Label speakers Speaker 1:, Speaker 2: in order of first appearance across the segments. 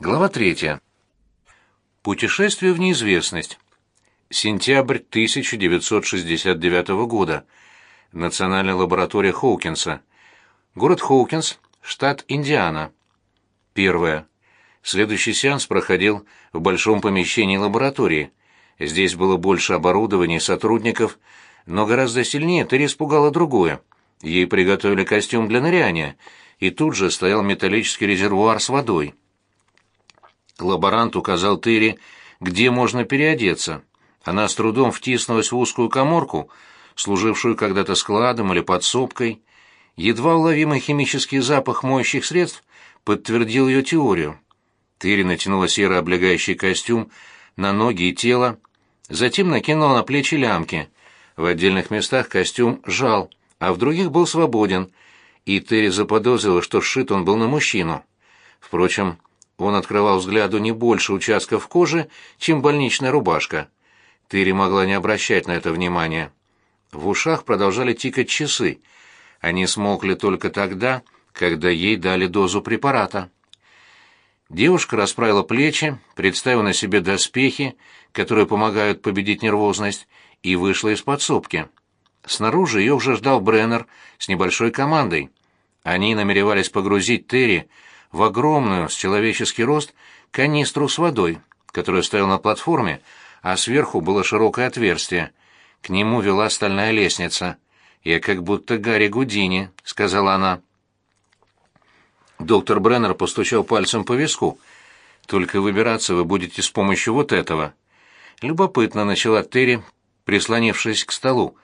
Speaker 1: Глава третья. Путешествие в неизвестность. Сентябрь 1969 года. Национальная лаборатория Хоукинса. Город Хоукинс, штат Индиана. Первое. Следующий сеанс проходил в большом помещении лаборатории. Здесь было больше оборудования и сотрудников, но гораздо сильнее Терри испугало другое. Ей приготовили костюм для ныряния, и тут же стоял металлический резервуар с водой. Лаборант указал Терри, где можно переодеться. Она с трудом втиснулась в узкую коморку, служившую когда-то складом или подсобкой. Едва уловимый химический запах моющих средств подтвердил ее теорию. Терри натянула серый облегающий костюм на ноги и тело, затем накинула на плечи лямки. В отдельных местах костюм жал, а в других был свободен, и Терри заподозрила, что сшит он был на мужчину. Впрочем, он открывал взгляду не больше участков кожи, чем больничная рубашка. Тыри могла не обращать на это внимания. В ушах продолжали тикать часы. Они смолкли только тогда, когда ей дали дозу препарата. Девушка расправила плечи, представила на себе доспехи, которые помогают победить нервозность, и вышла из подсобки. Снаружи ее уже ждал Бреннер с небольшой командой. Они намеревались погрузить Терри в огромную, с человеческий рост, канистру с водой, которая стояла на платформе, а сверху было широкое отверстие. К нему вела стальная лестница. «Я как будто Гарри Гудини», — сказала она. Доктор Бреннер постучал пальцем по виску. «Только выбираться вы будете с помощью вот этого». Любопытно начала Терри, прислонившись к столу.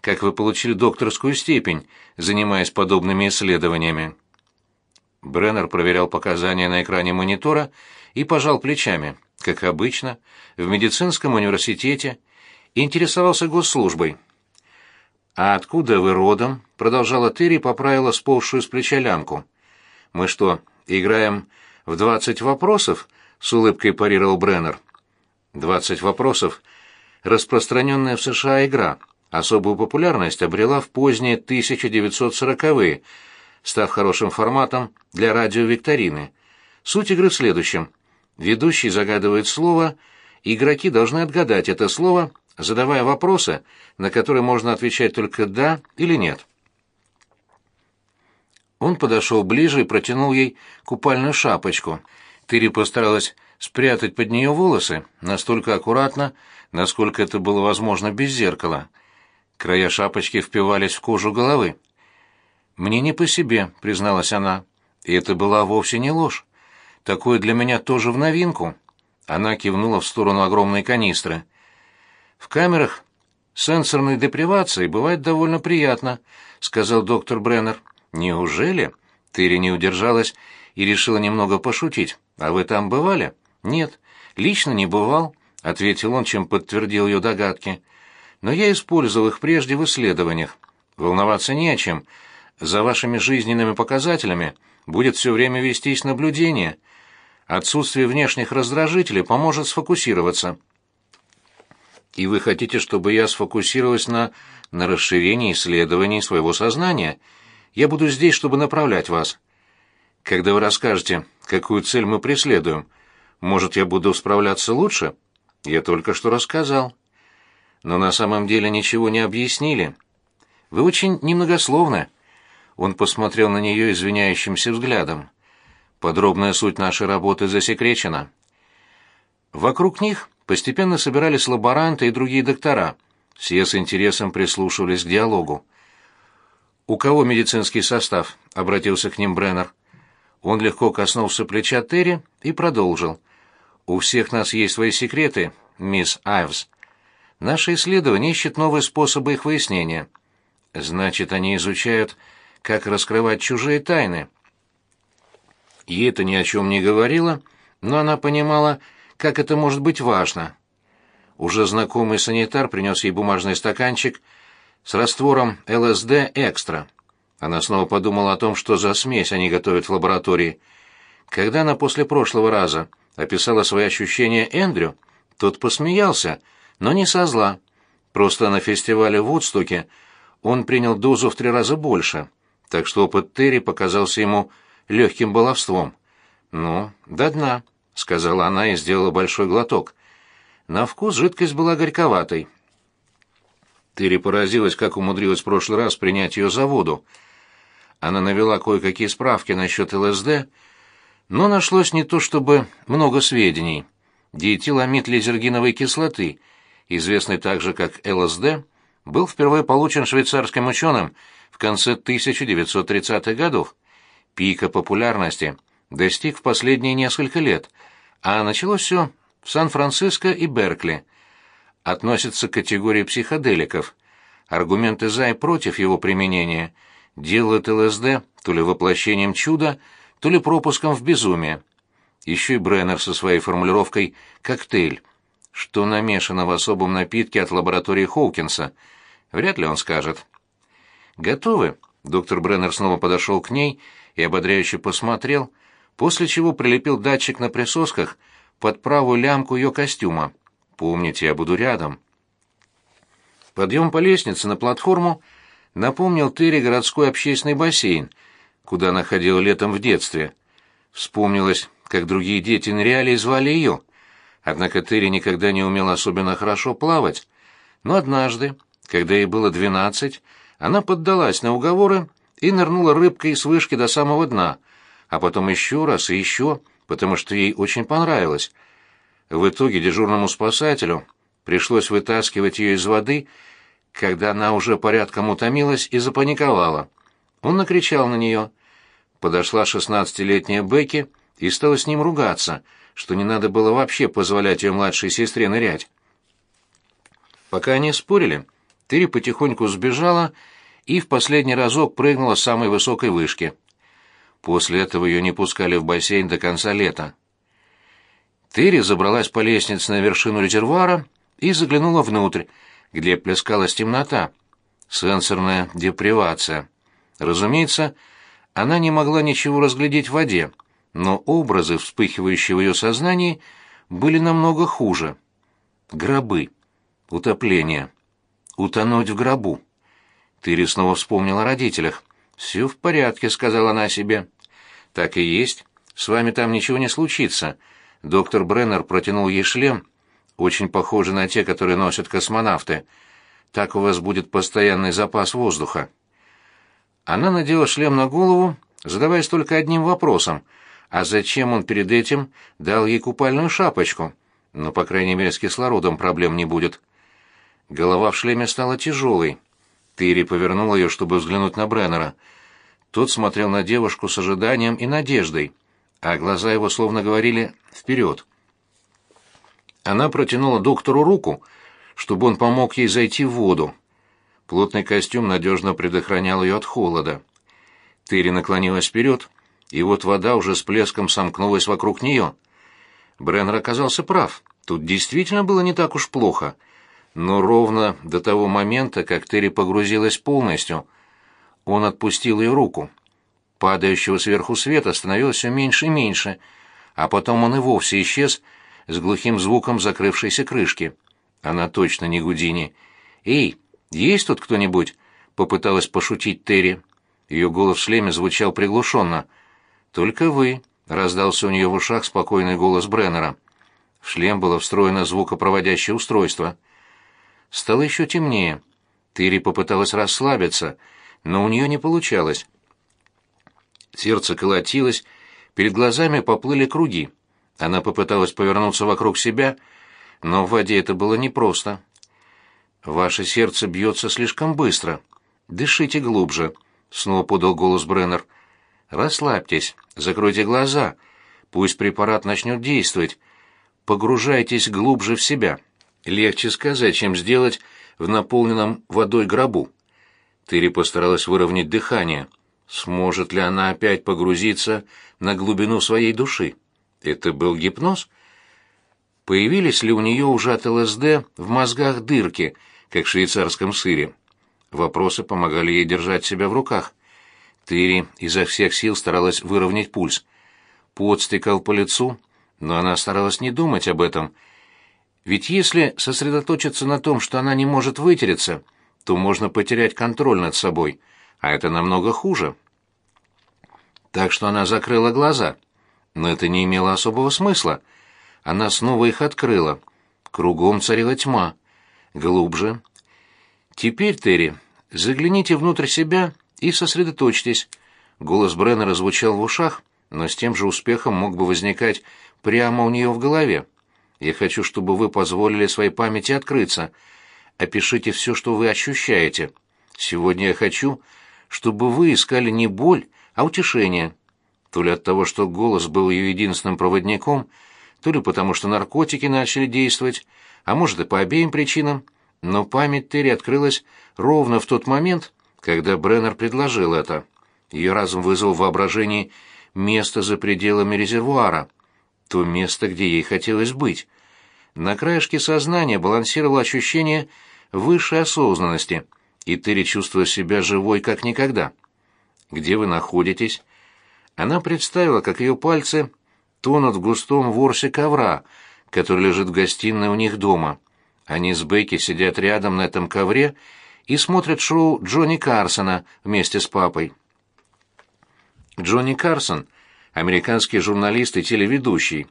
Speaker 1: «Как вы получили докторскую степень, занимаясь подобными исследованиями?» Бреннер проверял показания на экране монитора и пожал плечами, как обычно, в медицинском университете, интересовался госслужбой. «А откуда вы родом?» — продолжала Терри поправила сползшую с плеча лямку. «Мы что, играем в двадцать вопросов?» — с улыбкой парировал Бреннер. «Двадцать вопросов — распространенная в США игра. Особую популярность обрела в поздние 1940-е, став хорошим форматом для радиовикторины. Суть игры в следующем. Ведущий загадывает слово, игроки должны отгадать это слово, задавая вопросы, на которые можно отвечать только «да» или «нет». Он подошел ближе и протянул ей купальную шапочку. Тыри постаралась спрятать под нее волосы настолько аккуратно, насколько это было возможно без зеркала. Края шапочки впивались в кожу головы. «Мне не по себе», — призналась она. И это была вовсе не ложь. Такое для меня тоже в новинку. Она кивнула в сторону огромной канистры. В камерах сенсорной депривации бывает довольно приятно, сказал доктор Бреннер. Неужели? Тыри не удержалась и решила немного пошутить. А вы там бывали? Нет, лично не бывал, ответил он, чем подтвердил ее догадки. Но я использовал их прежде в исследованиях. Волноваться не о чем за вашими жизненными показателями будет все время вестись наблюдение. Отсутствие внешних раздражителей поможет сфокусироваться. И вы хотите, чтобы я сфокусировалась на, на расширении исследований своего сознания? Я буду здесь, чтобы направлять вас. Когда вы расскажете, какую цель мы преследуем, может, я буду справляться лучше? Я только что рассказал. Но на самом деле ничего не объяснили. Вы очень немногословны. Он посмотрел на нее извиняющимся взглядом. Подробная суть нашей работы засекречена. Вокруг них постепенно собирались лаборанты и другие доктора. Все с интересом прислушивались к диалогу. «У кого медицинский состав?» — обратился к ним Бреннер. Он легко коснулся плеча Терри и продолжил. «У всех нас есть свои секреты, мисс Айвс. Наше исследование ищет новые способы их выяснения. Значит, они изучают как раскрывать чужие тайны. Ей это ни о чем не говорило, но она понимала, как это может быть важно. Уже знакомый санитар принес ей бумажный стаканчик с раствором ЛСД экстра. Она снова подумала о том, что за смесь они готовят в лаборатории. Когда она после прошлого раза описала свои ощущения Эндрю, тот посмеялся, но не со зла. Просто на фестивале в Вудстоке он принял дозу в три раза больше так что опыт Терри показался ему легким баловством. «Ну, до дна», сказала она и сделала большой глоток. На вкус жидкость была горьковатой. Терри поразилась, как умудрилась в прошлый раз принять ее за воду. Она навела кое-какие справки насчет ЛСД, но нашлось не то чтобы много сведений. Диэтиламид лизергиновой кислоты, известный также как ЛСД, был впервые получен швейцарским ученым в конце 1930-х годов. Пика популярности достиг в последние несколько лет, а началось все в Сан-Франциско и Беркли. Относится к категории психоделиков. Аргументы за и против его применения делают ЛСД то ли воплощением чуда, то ли пропуском в безумие. Еще и Бреннер со своей формулировкой «коктейль», что намешано в особом напитке от лаборатории Хоукинса. Вряд ли он скажет. «Готовы?» Доктор Бреннер снова подошел к ней и ободряюще посмотрел, после чего прилепил датчик на присосках под правую лямку ее костюма. «Помните, я буду рядом». Подъем по лестнице на платформу напомнил Терри городской общественный бассейн, куда она ходила летом в детстве. Вспомнилось, как другие дети ныряли и звали ее. Однако Терри никогда не умела особенно хорошо плавать. Но однажды, когда ей было двенадцать, она поддалась на уговоры и нырнула рыбкой с вышки до самого дна, а потом еще раз и еще, потому что ей очень понравилось. В итоге дежурному спасателю пришлось вытаскивать ее из воды, когда она уже порядком утомилась и запаниковала. Он накричал на нее. Подошла шестнадцатилетняя Бекки и стала с ним ругаться, что не надо было вообще позволять ее младшей сестре нырять. Пока они спорили, Терри потихоньку сбежала и в последний разок прыгнула с самой высокой вышки. После этого ее не пускали в бассейн до конца лета. Терри забралась по лестнице на вершину резервуара и заглянула внутрь, где плескалась темнота. Сенсорная депривация. Разумеется, она не могла ничего разглядеть в воде, но образы, вспыхивающие в ее сознании, были намного хуже. Гробы. Утопление утонуть в гробу. Тыри снова вспомнила о родителях. «Все в порядке», — сказала она себе. «Так и есть. С вами там ничего не случится». Доктор Бреннер протянул ей шлем, очень похожий на те, которые носят космонавты. Так у вас будет постоянный запас воздуха. Она надела шлем на голову, задаваясь только одним вопросом. А зачем он перед этим дал ей купальную шапочку? Ну, по крайней мере, с кислородом проблем не будет. Голова в шлеме стала тяжелой. Тыри повернул ее, чтобы взглянуть на Бреннера. Тот смотрел на девушку с ожиданием и надеждой, а глаза его словно говорили «вперед». Она протянула доктору руку, чтобы он помог ей зайти в воду. Плотный костюм надежно предохранял ее от холода. Тыри наклонилась вперед, и вот вода уже с плеском сомкнулась вокруг нее. Бреннер оказался прав. Тут действительно было не так уж плохо — но ровно до того момента, как Терри погрузилась полностью, он отпустил ее руку. Падающего сверху света становилось все меньше и меньше, а потом он и вовсе исчез с глухим звуком закрывшейся крышки. Она точно не Гудини. «Эй, есть тут кто-нибудь?» — попыталась пошутить Терри. Ее голос в шлеме звучал приглушенно. «Только вы», — раздался у нее в ушах спокойный голос Бреннера. В шлем было встроено звукопроводящее устройство. Стало еще темнее. Тыри попыталась расслабиться, но у нее не получалось. Сердце колотилось, перед глазами поплыли круги. Она попыталась повернуться вокруг себя, но в воде это было непросто. «Ваше сердце бьется слишком быстро. Дышите глубже», — снова подал голос Бреннер. «Расслабьтесь, закройте глаза. Пусть препарат начнет действовать. Погружайтесь глубже в себя». Легче сказать, чем сделать в наполненном водой гробу. Тыри постаралась выровнять дыхание. Сможет ли она опять погрузиться на глубину своей души? Это был гипноз? Появились ли у нее уже от ЛСД в мозгах дырки, как в швейцарском сыре? Вопросы помогали ей держать себя в руках. Тыри изо всех сил старалась выровнять пульс. Пот стекал по лицу, но она старалась не думать об этом — ведь если сосредоточиться на том, что она не может вытереться, то можно потерять контроль над собой, а это намного хуже. Так что она закрыла глаза. но это не имело особого смысла. Она снова их открыла. Кругом царила тьма. Глубже. «Теперь, Терри, загляните внутрь себя и сосредоточьтесь». Голос Бреннера звучал в ушах, но с тем же успехом мог бы возникать прямо у нее в голове. «Я хочу, чтобы вы позволили своей памяти открыться. Опишите все, что вы ощущаете. Сегодня я хочу, чтобы вы искали не боль, а утешение. То ли от того, что голос был ее единственным проводником, то ли потому, что наркотики начали действовать, а может и по обеим причинам, но память Терри открылась ровно в тот момент, когда Бреннер предложил это. Ее разум вызвал в воображении место за пределами резервуара, то место, где ей хотелось быть. На краешке сознания балансировало ощущение высшей осознанности, и Терри чувствовала себя живой как никогда. «Где вы находитесь?» Она представила, как ее пальцы тонут в густом ворсе ковра, который лежит в гостиной у них дома. Они с Бекки сидят рядом на этом ковре и смотрят шоу Джонни Карсона вместе с папой. Джонни Карсон — американский журналист и телеведущий,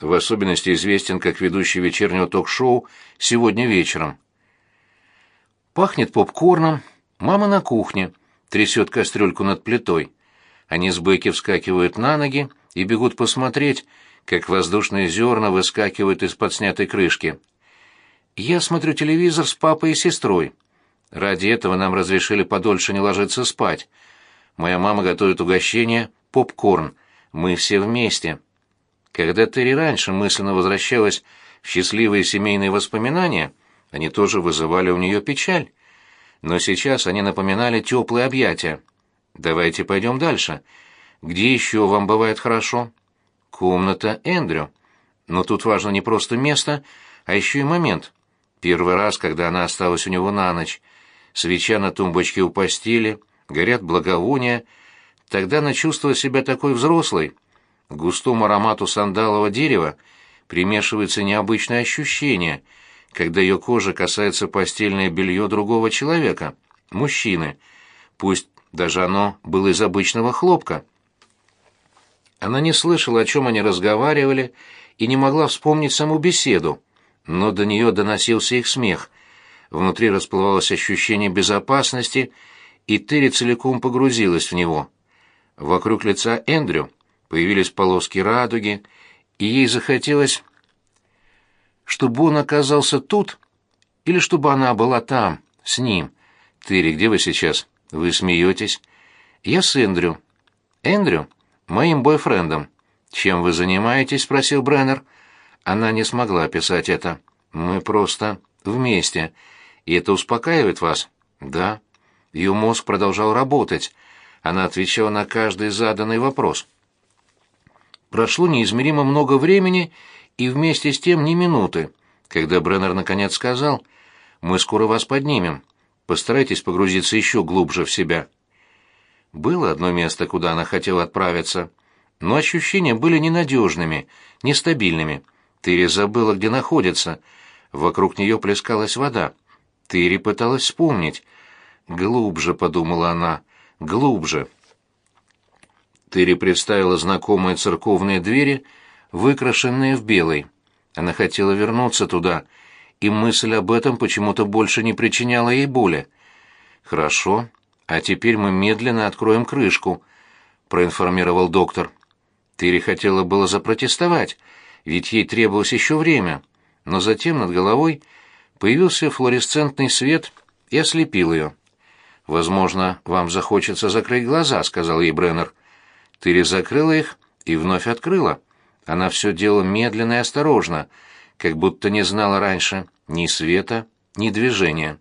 Speaker 1: в особенности известен как ведущий вечернего ток-шоу «Сегодня вечером». Пахнет попкорном, мама на кухне, трясет кастрюльку над плитой. Они с Бекки вскакивают на ноги и бегут посмотреть, как воздушные зерна выскакивают из-под снятой крышки. Я смотрю телевизор с папой и сестрой. Ради этого нам разрешили подольше не ложиться спать. Моя мама готовит угощение, попкорн. Мы все вместе. Когда Терри раньше мысленно возвращалась в счастливые семейные воспоминания, они тоже вызывали у нее печаль. Но сейчас они напоминали теплые объятия. Давайте пойдем дальше. Где еще вам бывает хорошо? Комната Эндрю. Но тут важно не просто место, а еще и момент. Первый раз, когда она осталась у него на ночь. Свеча на тумбочке у постели, горят благовония. Тогда она чувствовала себя такой взрослой. К густому аромату сандалового дерева примешивается необычное ощущение, когда ее кожа касается постельное белье другого человека, мужчины, пусть даже оно было из обычного хлопка. Она не слышала, о чем они разговаривали, и не могла вспомнить саму беседу, но до нее доносился их смех. Внутри расплывалось ощущение безопасности, и Терри целиком погрузилась в него. Вокруг лица Эндрю появились полоски радуги, и ей захотелось, чтобы он оказался тут, или чтобы она была там, с ним. «Терри, где вы сейчас?» Вы смеетесь? Я с Эндрю. Эндрю? Моим бойфрендом. Чем вы занимаетесь? спросил Бреннер. Она не смогла описать это. Мы просто вместе. И это успокаивает вас? Да. Ее мозг продолжал работать. Она отвечала на каждый заданный вопрос. Прошло неизмеримо много времени и вместе с тем ни минуты, когда Бреннер наконец сказал «Мы скоро вас поднимем». Постарайтесь погрузиться еще глубже в себя. Было одно место, куда она хотела отправиться, но ощущения были ненадежными, нестабильными. Тыри забыла, где находится. Вокруг нее плескалась вода. Тыри пыталась вспомнить. «Глубже», — подумала она, — «глубже». Тыри представила знакомые церковные двери, выкрашенные в белый. Она хотела вернуться туда — и мысль об этом почему-то больше не причиняла ей боли. «Хорошо, а теперь мы медленно откроем крышку», — проинформировал доктор. Тыри хотела было запротестовать, ведь ей требовалось еще время, но затем над головой появился флуоресцентный свет и ослепил ее. «Возможно, вам захочется закрыть глаза», — сказал ей Бреннер. Тыри закрыла их и вновь открыла. Она все делала медленно и осторожно — как будто не знала раньше ни света, ни движения.